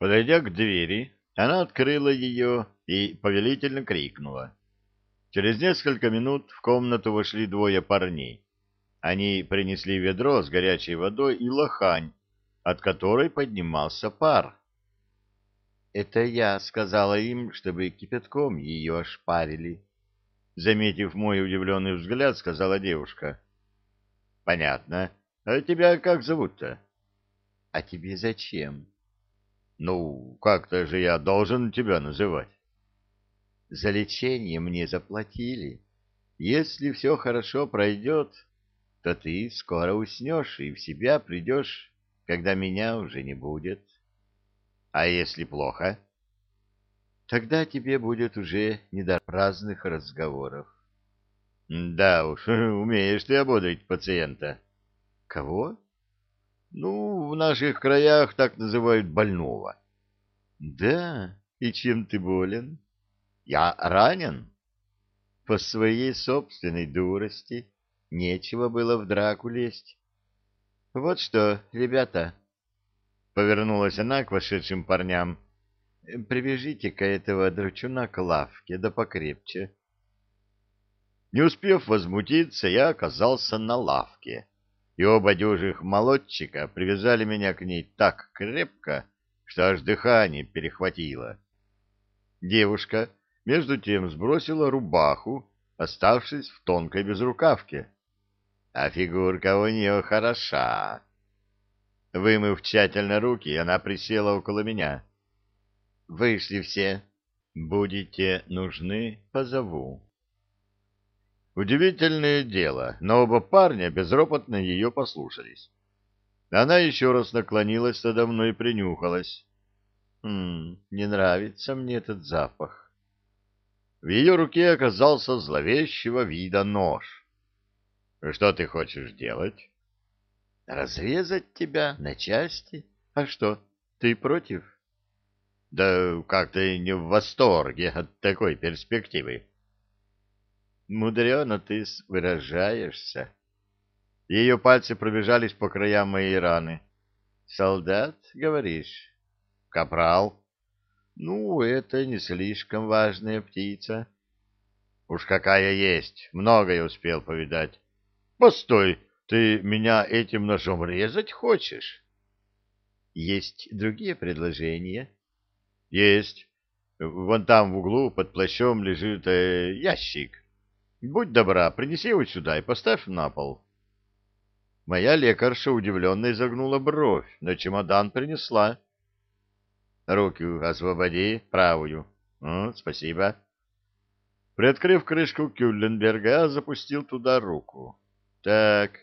Подойдя к двери, она открыла ее и повелительно крикнула. Через несколько минут в комнату вошли двое парней. Они принесли ведро с горячей водой и лохань, от которой поднимался пар. «Это я сказала им, чтобы кипятком ее ошпарили», — заметив мой удивленный взгляд, сказала девушка. «Понятно. А тебя как зовут-то?» «А тебе зачем?» «Ну, как-то же я должен тебя называть». За лечение мне заплатили. Если все хорошо пройдет, то ты скоро уснешь и в себя придешь, когда меня уже не будет. А если плохо? Тогда тебе будет уже не до праздных разговоров. Да уж, умеешь ты ободрить пациента. Кого? Ну, в наших краях так называют больного. Да, и чем ты болен? Я ранен. По своей собственной дурости нечего было в драку лезть. Вот что, ребята, повернулась она к вошедшим парням, привяжите-ка этого драчуна к лавке, да покрепче. Не успев возмутиться, я оказался на лавке, и оба дюжих молодчика привязали меня к ней так крепко, что аж дыхание перехватило. Девушка между тем сбросила рубаху, оставшись в тонкой безрукавке. А фигурка у нее хороша. Вымыв тщательно руки, она присела около меня. «Вышли все. Будете нужны, позову». Удивительное дело, но оба парня безропотно ее послушались. Она еще раз наклонилась надо мной и принюхалась. «Хм, не нравится мне этот запах». В ее руке оказался зловещего вида нож. «Что ты хочешь делать?» «Разрезать тебя на части? А что, ты против?» «Да как-то не в восторге от такой перспективы». «Мудрено ты выражаешься». Ее пальцы пробежались по краям моей раны. «Солдат, говоришь?» «Капрал». Ну, это не слишком важная птица. Уж какая есть, многое успел повидать. Постой, ты меня этим ножом резать хочешь? Есть другие предложения? Есть. Вон там в углу под плащом лежит э, ящик. Будь добра, принеси его сюда и поставь на пол. Моя лекарша удивленно изогнула бровь, но чемодан принесла. Руки освободи, правую. Ну, спасибо. Приоткрыв крышку Кюлленберга, запустил туда руку. Так,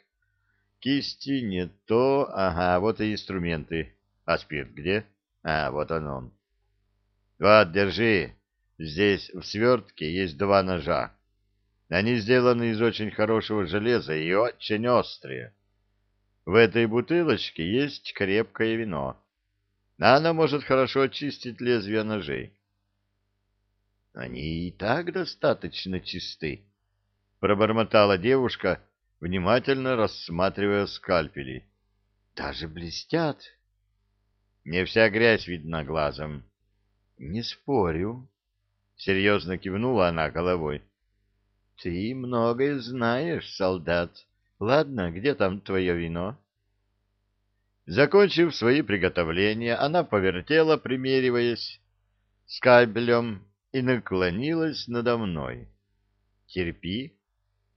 кисти не то. Ага, вот и инструменты. А спирт где? А, вот он он. Вот, держи. Здесь в свертке есть два ножа. Они сделаны из очень хорошего железа и очень острые. В этой бутылочке есть крепкое вино. Она может хорошо очистить лезвия ножей. Они и так достаточно чисты, пробормотала девушка, внимательно рассматривая скальпели. Даже блестят. Не вся грязь видна глазом. Не спорю, серьезно кивнула она головой. Ты многое знаешь, солдат. Ладно, где там твое вино? Закончив свои приготовления, она повертела, примериваясь с кабелем, и наклонилась надо мной. «Терпи,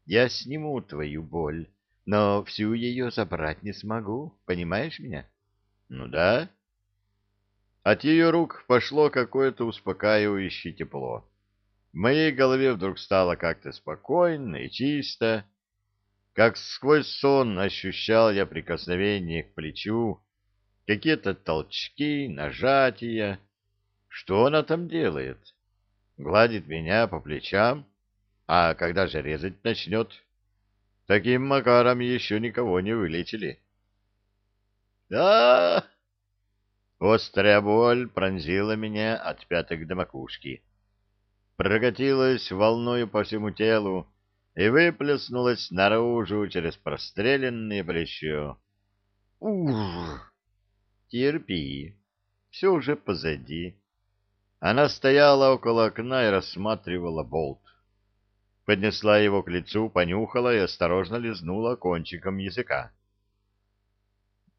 я сниму твою боль, но всю ее забрать не смогу, понимаешь меня?» «Ну да». От ее рук пошло какое-то успокаивающее тепло. В моей голове вдруг стало как-то спокойно и чисто, как сквозь сон ощущал я прикосновение к плечу, какие-то толчки, нажатия. Что она там делает? Гладит меня по плечам? А когда же резать начнет? Таким макаром еще никого не вылечили. а Острая боль пронзила меня от пяток до макушки. Прокатилась волною по всему телу, и выплеснулась наружу через простреленное плечо. Ур! Терпи. все уже позади. Она стояла около окна и рассматривала болт. Поднесла его к лицу, понюхала и осторожно лизнула кончиком языка.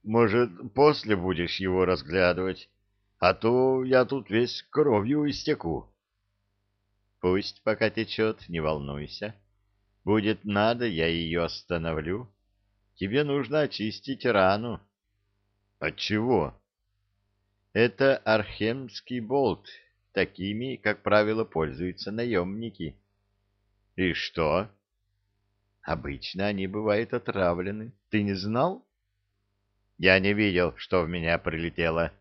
«Может, после будешь его разглядывать, а то я тут весь кровью истеку». «Пусть пока течет, не волнуйся. Будет надо, я ее остановлю. Тебе нужно очистить рану». «От чего?» «Это архемский болт. Такими, как правило, пользуются наемники». И что? Обычно они бывают отравлены. Ты не знал? Я не видел, что в меня прилетело.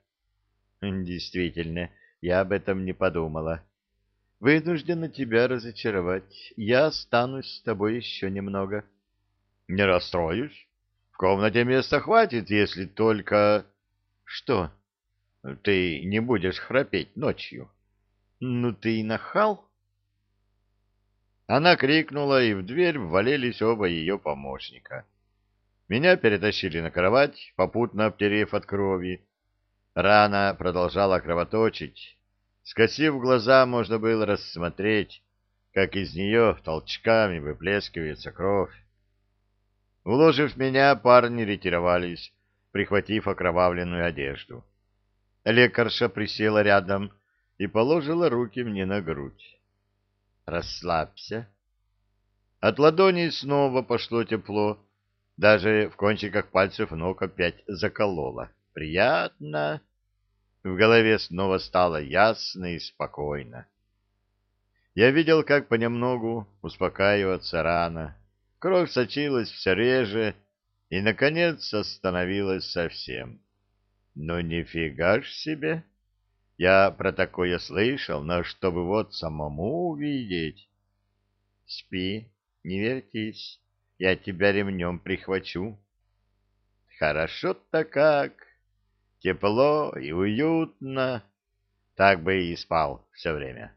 Действительно, я об этом не подумала. Вынуждена тебя разочаровать. Я останусь с тобой еще немного. Не расстроюсь. В комнате места хватит, если только... Что? Ты не будешь храпеть ночью. Ну ты и нахал. Она крикнула, и в дверь ввалились оба ее помощника. Меня перетащили на кровать, попутно обтерев от крови. Рана продолжала кровоточить. Скосив глаза, можно было рассмотреть, как из нее толчками выплескивается кровь. Уложив меня, парни ретировались, прихватив окровавленную одежду. Лекарша присела рядом и положила руки мне на грудь. Расслабься. От ладоней снова пошло тепло. Даже в кончиках пальцев ног опять закололо. Приятно. В голове снова стало ясно и спокойно. Я видел, как понемногу успокаиваться рана. Кровь сочилась все реже и, наконец, остановилась совсем. Ну, нифига ж себе! Я про такое слышал, но чтобы вот самому увидеть. Спи, не вертись, я тебя ремнем прихвачу. Хорошо-то как, тепло и уютно. Так бы и спал все время.